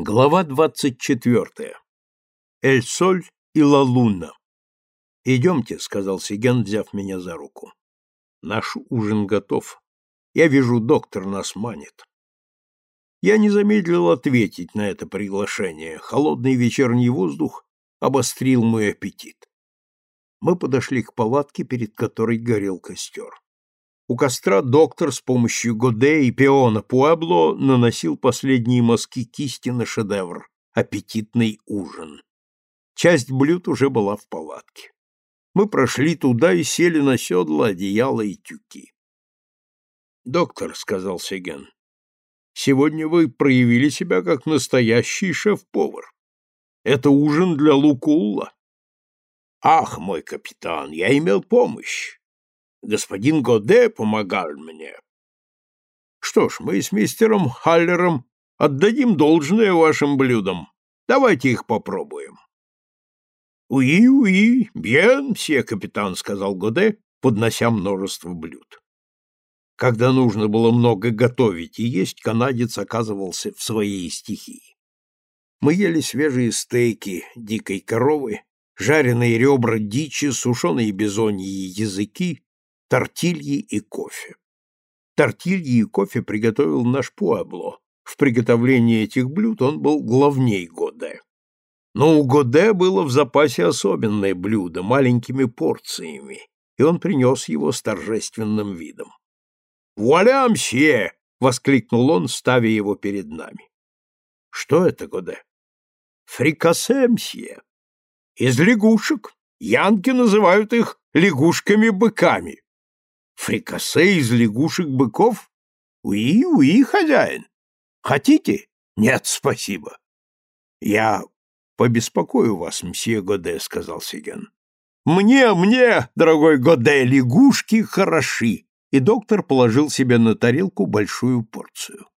Глава двадцать четвертая. Эль Соль и Ла Луна. «Идемте», — сказал Сиген, взяв меня за руку. «Наш ужин готов. Я вижу, доктор нас манит». Я не замедлил ответить на это приглашение. Холодный вечерний воздух обострил мой аппетит. Мы подошли к палатке, перед которой горел костер. У костра доктор с помощью Годе и пиона Пуэбло наносил последние мазки кисти на шедевр — аппетитный ужин. Часть блюд уже была в палатке. Мы прошли туда и сели на седло, одеяло и тюки. «Доктор», — сказал Сеген, — «сегодня вы проявили себя как настоящий шеф-повар. Это ужин для Лукулла». «Ах, мой капитан, я имел помощь. Господин Годе помогал мне. Что ж, мы с мистером Халлером отдадим должное вашим блюдам. Давайте их попробуем. «Уи, уи, бьен, все капитан», — сказал Годе, поднося множество блюд. Когда нужно было много готовить и есть, канадец оказывался в своей стихии. Мы ели свежие стейки дикой коровы, жареные ребра дичи, сушеные бизоньи языки, тортильи и кофе. Тортильи и кофе приготовил наш Пуабло. В приготовлении этих блюд он был главней Годе. Но у Годе было в запасе особенное блюдо маленькими порциями, и он принес его с торжественным видом. «Вуаля, мсье!» — воскликнул он, ставя его перед нами. «Что это, Годе?» «Фрикасе, мсье. Из лягушек. Янки называют их лягушками-быками. Фрикасе из лягушек-быков? Уи, уи, хозяин. Хотите? Нет, спасибо. Я побеспокою вас, мсье Годе, сказал Сиген. Мне, мне, дорогой Годе, лягушки хороши. И доктор положил себе на тарелку большую порцию.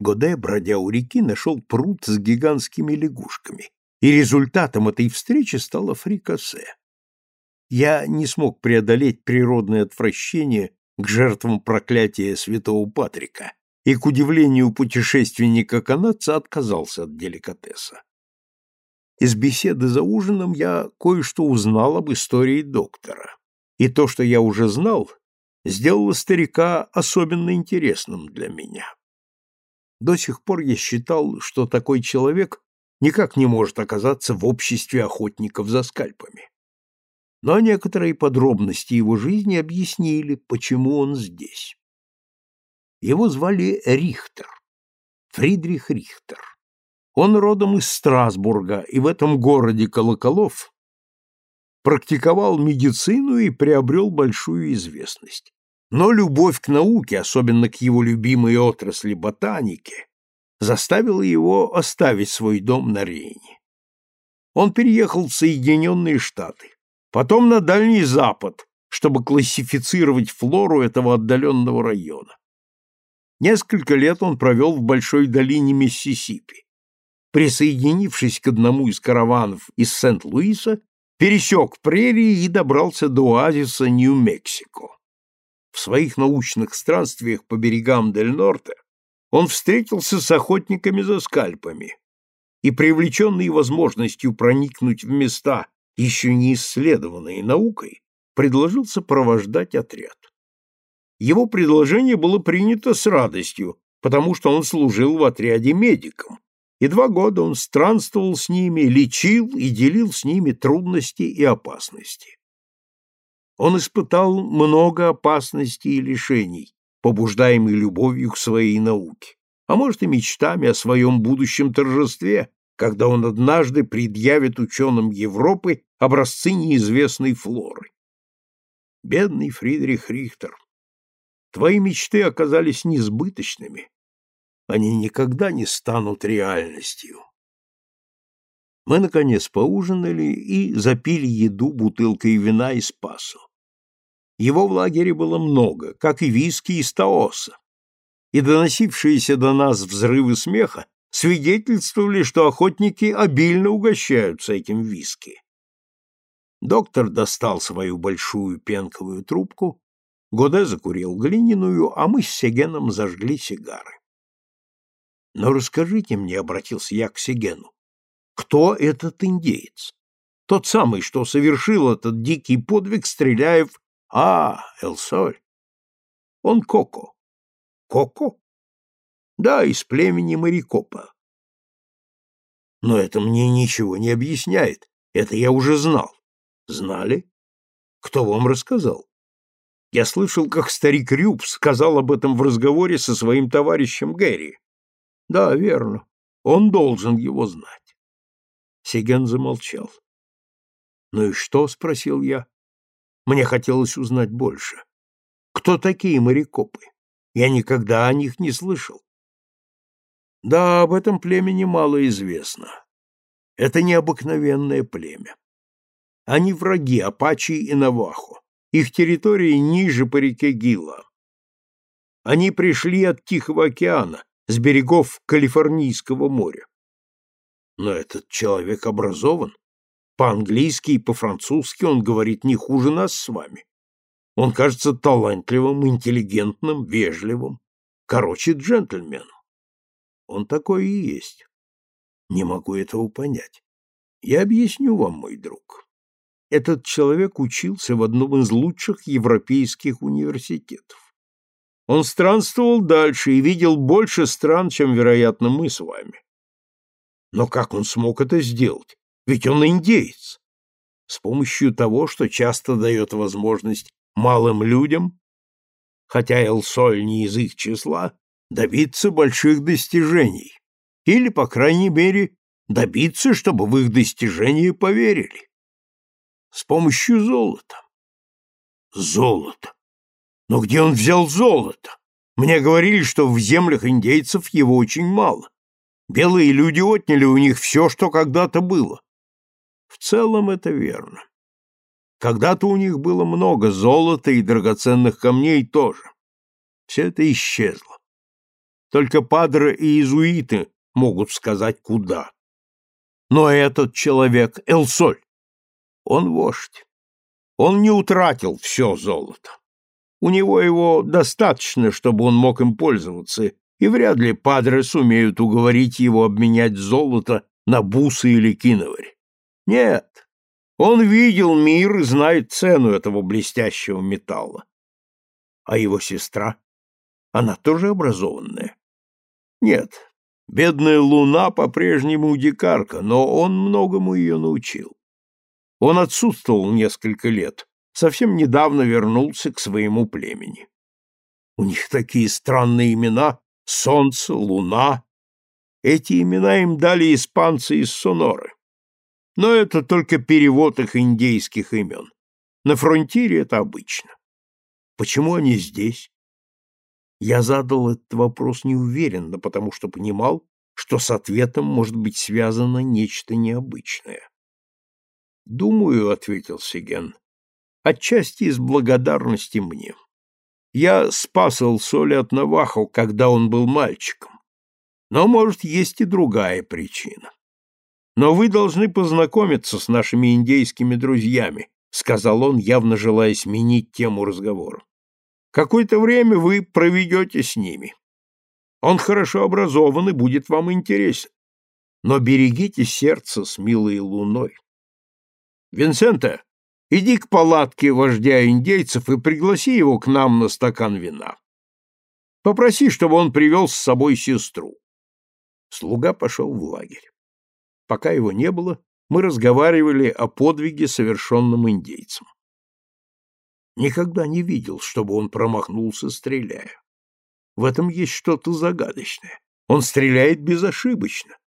Годе, бродя у реки, нашел пруд с гигантскими лягушками, и результатом этой встречи стало фрикасе я не смог преодолеть природное отвращение к жертвам проклятия святого Патрика и, к удивлению путешественника-канадца, отказался от деликатеса. Из беседы за ужином я кое-что узнал об истории доктора, и то, что я уже знал, сделало старика особенно интересным для меня. До сих пор я считал, что такой человек никак не может оказаться в обществе охотников за скальпами но некоторые подробности его жизни объяснили, почему он здесь. Его звали Рихтер, Фридрих Рихтер. Он родом из Страсбурга и в этом городе колоколов практиковал медицину и приобрел большую известность. Но любовь к науке, особенно к его любимой отрасли ботанике, заставила его оставить свой дом на Рейне. Он переехал в Соединенные Штаты потом на Дальний Запад, чтобы классифицировать флору этого отдаленного района. Несколько лет он провел в большой долине Миссисипи. Присоединившись к одному из караванов из Сент-Луиса, пересек прерии и добрался до оазиса Нью-Мексико. В своих научных странствиях по берегам Дель-Норте он встретился с охотниками за скальпами и, привлеченный возможностью проникнуть в места, еще не исследованные наукой, предложил сопровождать отряд. Его предложение было принято с радостью, потому что он служил в отряде медиком, и два года он странствовал с ними, лечил и делил с ними трудности и опасности. Он испытал много опасностей и лишений, побуждаемый любовью к своей науке, а может и мечтами о своем будущем торжестве, когда он однажды предъявит ученым Европы образцы неизвестной флоры. Бедный Фридрих Рихтер, твои мечты оказались несбыточными. Они никогда не станут реальностью. Мы, наконец, поужинали и запили еду бутылкой вина из Пасо. Его в лагере было много, как и виски из Таоса, и доносившиеся до нас взрывы смеха свидетельствовали, что охотники обильно угощаются этим виски. Доктор достал свою большую пенковую трубку, Годе закурил глиняную, а мы с Сегеном зажгли сигары. Но расскажите мне, — обратился я к Сигену, — кто этот индеец? Тот самый, что совершил этот дикий подвиг, стреляя в... А, Элсоль. Он Коко. Коко? Да, из племени Марикопа. Но это мне ничего не объясняет. Это я уже знал. Знали? Кто вам рассказал? Я слышал, как старик Рюб сказал об этом в разговоре со своим товарищем Гэри. Да, верно. Он должен его знать. Сиген замолчал. Ну и что? спросил я. Мне хотелось узнать больше. Кто такие морякопы? Я никогда о них не слышал. Да, об этом племени мало известно. Это необыкновенное племя. Они враги Апачи и Навахо. Их территория ниже по реке Гила. Они пришли от Тихого океана, с берегов Калифорнийского моря. Но этот человек образован. По-английски и по-французски он говорит не хуже нас с вами. Он кажется талантливым, интеллигентным, вежливым. Короче, джентльменом. Он такой и есть. Не могу этого понять. Я объясню вам, мой друг. Этот человек учился в одном из лучших европейских университетов. Он странствовал дальше и видел больше стран, чем, вероятно, мы с вами. Но как он смог это сделать? Ведь он индеец. С помощью того, что часто дает возможность малым людям, хотя Элсоль не из их числа, добиться больших достижений. Или, по крайней мере, добиться, чтобы в их достижения поверили. С помощью золота. Золото. Но где он взял золото? Мне говорили, что в землях индейцев его очень мало. Белые люди отняли у них все, что когда-то было. В целом это верно. Когда-то у них было много золота и драгоценных камней тоже. Все это исчезло. Только падры и иезуиты могут сказать, куда. Но этот человек, Элсоль, он вождь. Он не утратил все золото. У него его достаточно, чтобы он мог им пользоваться, и вряд ли падры сумеют уговорить его обменять золото на бусы или киноварь. Нет, он видел мир и знает цену этого блестящего металла. А его сестра? Она тоже образованная? Нет, бедная луна по-прежнему дикарка, но он многому ее научил. Он отсутствовал несколько лет, совсем недавно вернулся к своему племени. У них такие странные имена — Солнце, Луна. Эти имена им дали испанцы из Соноры. Но это только перевод их индейских имен. На фронтире это обычно. Почему они здесь? Я задал этот вопрос неуверенно, потому что понимал, что с ответом может быть связано нечто необычное. «Думаю», — ответил Сиген, отчасти из благодарности мне. Я спасал Соли от Навахо, когда он был мальчиком. Но, может, есть и другая причина. Но вы должны познакомиться с нашими индейскими друзьями, сказал он, явно желая сменить тему разговора. Какое-то время вы проведете с ними. Он хорошо образован и будет вам интересен. Но берегите сердце с милой луной. Винсента, Иди к палатке вождя индейцев и пригласи его к нам на стакан вина. Попроси, чтобы он привел с собой сестру. Слуга пошел в лагерь. Пока его не было, мы разговаривали о подвиге, совершенном индейцем. Никогда не видел, чтобы он промахнулся, стреляя. В этом есть что-то загадочное. Он стреляет безошибочно.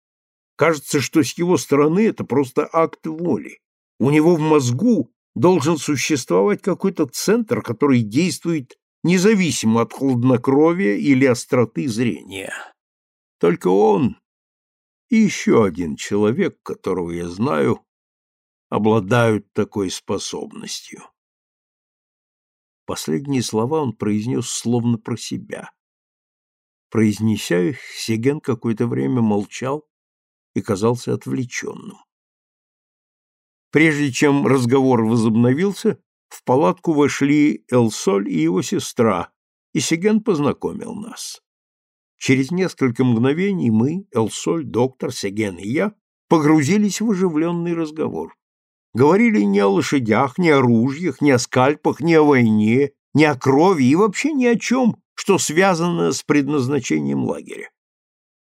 Кажется, что с его стороны это просто акт воли. У него в мозгу должен существовать какой-то центр, который действует независимо от хладнокровия или остроты зрения. Только он и еще один человек, которого я знаю, обладают такой способностью. Последние слова он произнес словно про себя. Произнеся их, Сеген какое-то время молчал и казался отвлеченным. Прежде чем разговор возобновился, в палатку вошли Элсоль и его сестра, и Сиген познакомил нас. Через несколько мгновений мы, Элсоль, доктор, Сеген и я, погрузились в оживленный разговор. Говорили не о лошадях, не о ружьях, не о скальпах, не о войне, не о крови и вообще ни о чем, что связано с предназначением лагеря.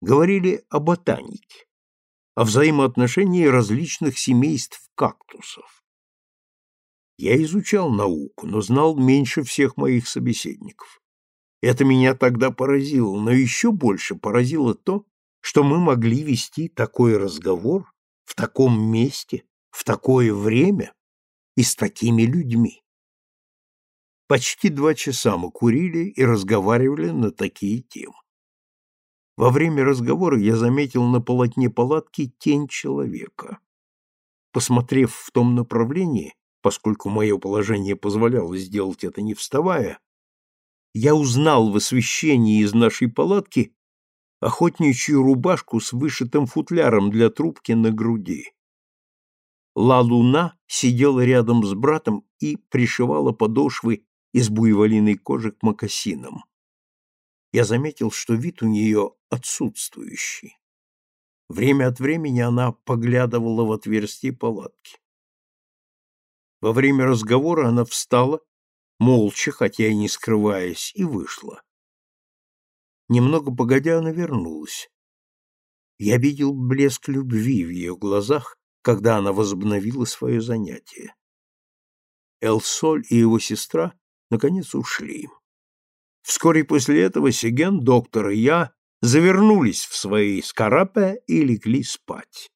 Говорили о ботанике, о взаимоотношении различных семейств кактусов. Я изучал науку, но знал меньше всех моих собеседников. Это меня тогда поразило, но еще больше поразило то, что мы могли вести такой разговор в таком месте, в такое время и с такими людьми. Почти два часа мы курили и разговаривали на такие темы. Во время разговора я заметил на полотне палатки тень человека. Посмотрев в том направлении, поскольку мое положение позволяло сделать это не вставая, я узнал в освещении из нашей палатки охотничью рубашку с вышитым футляром для трубки на груди. Ла Луна сидела рядом с братом и пришивала подошвы из буйволиной кожи к мокасинам. Я заметил, что вид у нее отсутствующий. Время от времени она поглядывала в отверстие палатки. Во время разговора она встала молча, хотя и не скрываясь, и вышла. Немного погодя, она вернулась. Я видел блеск любви в ее глазах, когда она возобновила свое занятие. Элсоль и его сестра наконец ушли. Вскоре после этого Сиген, доктор и я завернулись в свои скарапе и легли спать.